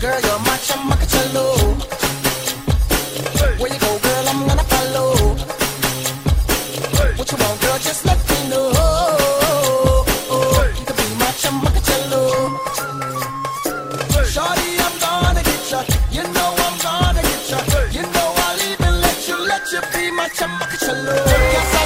Girl, you're my chammak challo. Where you go, girl, I'm gonna follow. What you want, girl, just let me know. Oh, oh, oh, you can be my chammak challo. Shorty, I'm gonna get ya. You know I'm gonna get ya. You know I'll even let you, let you be my chammak challo. Esa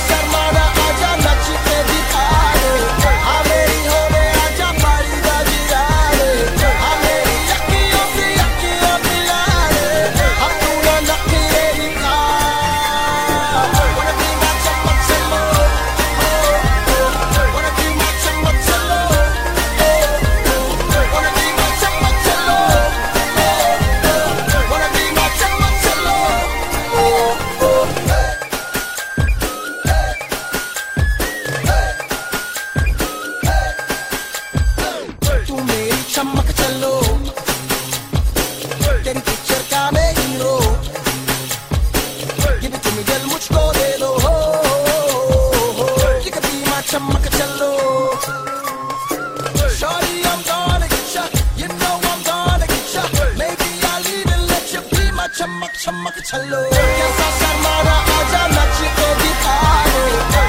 चमक I'm gonna get ya. You know I'm gonna get ya. Maybe I'll even let you be my chamak chamak chalo. Yes, I'm gonna get ya.